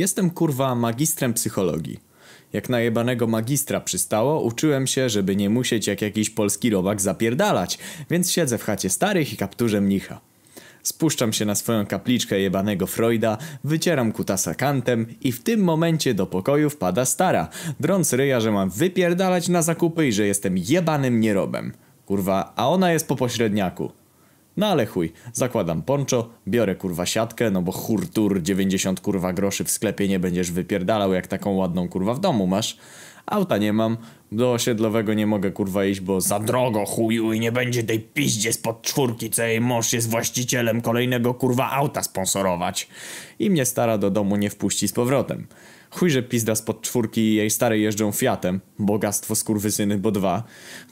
Jestem kurwa magistrem psychologii. Jak na jebanego magistra przystało, uczyłem się, żeby nie musieć jak jakiś polski robak zapierdalać, więc siedzę w chacie starych i kapturze mnicha. Spuszczam się na swoją kapliczkę jebanego Freuda, wycieram kutasa kantem i w tym momencie do pokoju wpada stara, drąc ryja, że mam wypierdalać na zakupy i że jestem jebanym nierobem. Kurwa, a ona jest po pośredniaku. No ale chuj, zakładam poncho, biorę kurwa siatkę, no bo hurtur 90 kurwa groszy w sklepie nie będziesz wypierdalał jak taką ładną kurwa w domu masz. Auta nie mam, do osiedlowego nie mogę kurwa iść, bo za drogo chuju i nie będzie tej piździe spod czwórki, co jej mąż jest właścicielem kolejnego kurwa auta sponsorować. I mnie stara do domu nie wpuści z powrotem. Chuj, że pizda spod czwórki i jej stary jeżdżą Fiatem. Bogactwo skurwysyny, bo dwa.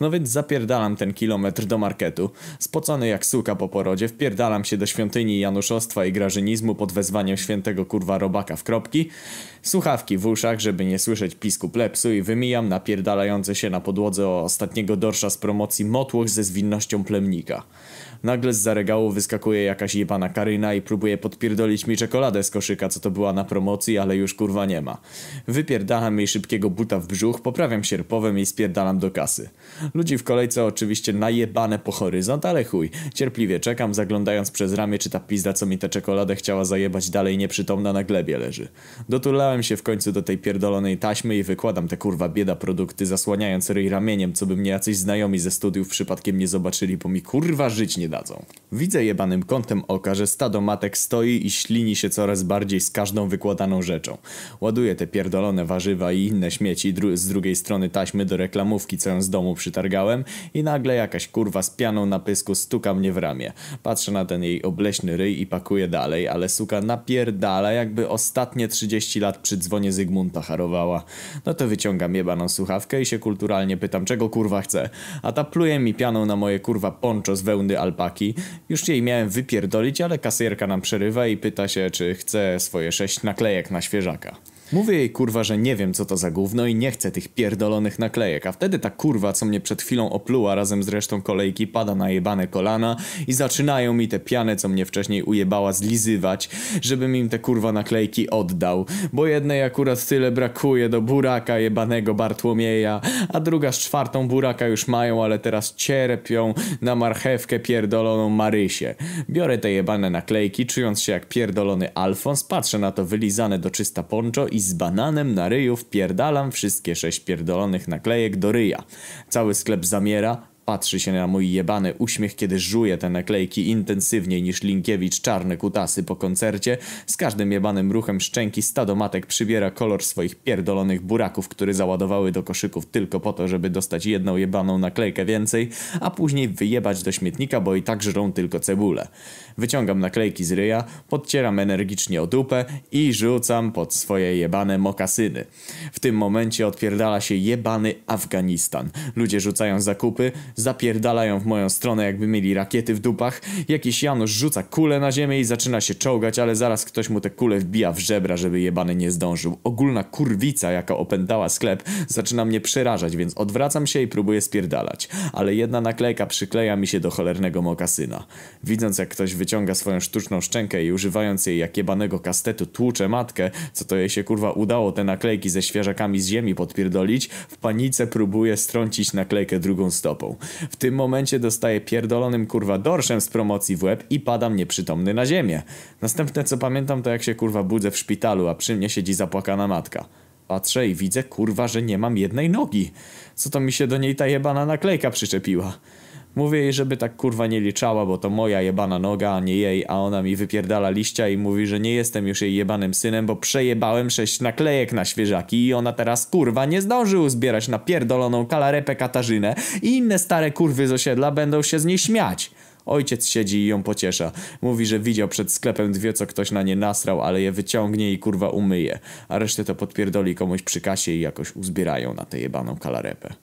No więc zapierdalam ten kilometr do marketu. Spocony jak suka po porodzie, wpierdalam się do świątyni Januszostwa i Grażynizmu pod wezwaniem świętego kurwa robaka w kropki. Słuchawki w uszach, żeby nie słyszeć pisku plepsu i wymijam napierdalające się na podłodze ostatniego dorsza z promocji motłoch ze zwinnością plemnika. Nagle z zaregału wyskakuje jakaś jebana Karyna i próbuje podpierdolić mi czekoladę z koszyka, co to była na promocji, ale już kurwa nie ma. Wypierdalam jej szybkiego buta w brzuch, poprawiam sierpowem i spierdalam do kasy. Ludzi w kolejce oczywiście najebane po horyzont, ale chuj. Cierpliwie czekam, zaglądając przez ramię, czy ta pizda, co mi tę czekoladę chciała zajebać dalej nieprzytomna na glebie leży. Dotulałem się w końcu do tej pierdolonej taśmy i wykładam te kurwa bieda produkty, zasłaniając ryj ramieniem, co by mnie jacyś znajomi ze studiów przypadkiem nie zobaczyli, bo mi kurwa żyć nie dadzą. Widzę jebanym kątem oka, że stado matek stoi i ślini się coraz bardziej z każdą wykładaną rzeczą. Ładuję te pierdolone warzywa i inne śmieci dru z drugiej strony taśmy do reklamówki, co ją z domu przytargałem i nagle jakaś kurwa z pianą na pysku stuka mnie w ramię. Patrzę na ten jej obleśny ryj i pakuję dalej, ale suka napierdala jakby ostatnie 30 lat przy dzwonie Zygmunta harowała. No to wyciągam jebaną słuchawkę i się kulturalnie pytam, czego kurwa chce. A ta pluje mi pianą na moje kurwa poncho z wełny alpaki. Już jej miałem wypierdolić, ale kasjerka nam przerywa i pyta się, czy chce swoje sześć naklejek na świeżaka. Mówię jej kurwa, że nie wiem co to za gówno i nie chcę tych pierdolonych naklejek, a wtedy ta kurwa, co mnie przed chwilą opluła razem z resztą kolejki, pada na jebane kolana i zaczynają mi te piany, co mnie wcześniej ujebała, zlizywać, żebym im te kurwa naklejki oddał, bo jednej akurat tyle brakuje do buraka jebanego Bartłomieja, a druga z czwartą buraka już mają, ale teraz cierpią na marchewkę pierdoloną Marysię. Biorę te jebane naklejki, czując się jak pierdolony Alfons, patrzę na to wylizane do czysta poncho i z bananem na ryju wpierdalam wszystkie sześć pierdolonych naklejek do ryja. Cały sklep zamiera, Patrzy się na mój jebany uśmiech, kiedy żuję te naklejki intensywniej niż Linkiewicz czarne kutasy po koncercie. Z każdym jebanym ruchem szczęki stadomatek przybiera kolor swoich pierdolonych buraków, które załadowały do koszyków tylko po to, żeby dostać jedną jebaną naklejkę więcej, a później wyjebać do śmietnika, bo i tak żrą tylko cebulę. Wyciągam naklejki z ryja, podcieram energicznie o dupę i rzucam pod swoje jebane mokasyny. W tym momencie odpierdala się jebany Afganistan. Ludzie rzucają zakupy, zapierdalają w moją stronę jakby mieli rakiety w dupach. Jakiś Janusz rzuca kulę na ziemię i zaczyna się czołgać, ale zaraz ktoś mu tę kulę wbija w żebra, żeby jebany nie zdążył. Ogólna kurwica, jaka opętała sklep, zaczyna mnie przerażać, więc odwracam się i próbuję spierdalać. Ale jedna naklejka przykleja mi się do cholernego mokasyna. Widząc jak ktoś wyciąga swoją sztuczną szczękę i używając jej jak jebanego kastetu tłucze matkę, co to jej się kurwa udało te naklejki ze świeżakami z ziemi podpierdolić, w panice próbuje strącić naklejkę drugą stopą. W tym momencie dostaję pierdolonym kurwa dorszem z promocji w łeb i padam nieprzytomny na ziemię. Następne co pamiętam to jak się kurwa budzę w szpitalu, a przy mnie siedzi zapłakana matka. Patrzę i widzę kurwa, że nie mam jednej nogi. Co to mi się do niej ta jebana naklejka przyczepiła? Mówię jej, żeby tak kurwa nie liczała, bo to moja jebana noga, a nie jej, a ona mi wypierdala liścia i mówi, że nie jestem już jej jebanym synem, bo przejebałem sześć naklejek na świeżaki i ona teraz kurwa nie zdąży uzbierać na pierdoloną kalarepę Katarzynę i inne stare kurwy z osiedla będą się z niej śmiać. Ojciec siedzi i ją pociesza. Mówi, że widział przed sklepem dwie, co ktoś na nie nasrał, ale je wyciągnie i kurwa umyje. A resztę to podpierdoli komuś przy kasie i jakoś uzbierają na tę jebaną kalarepę.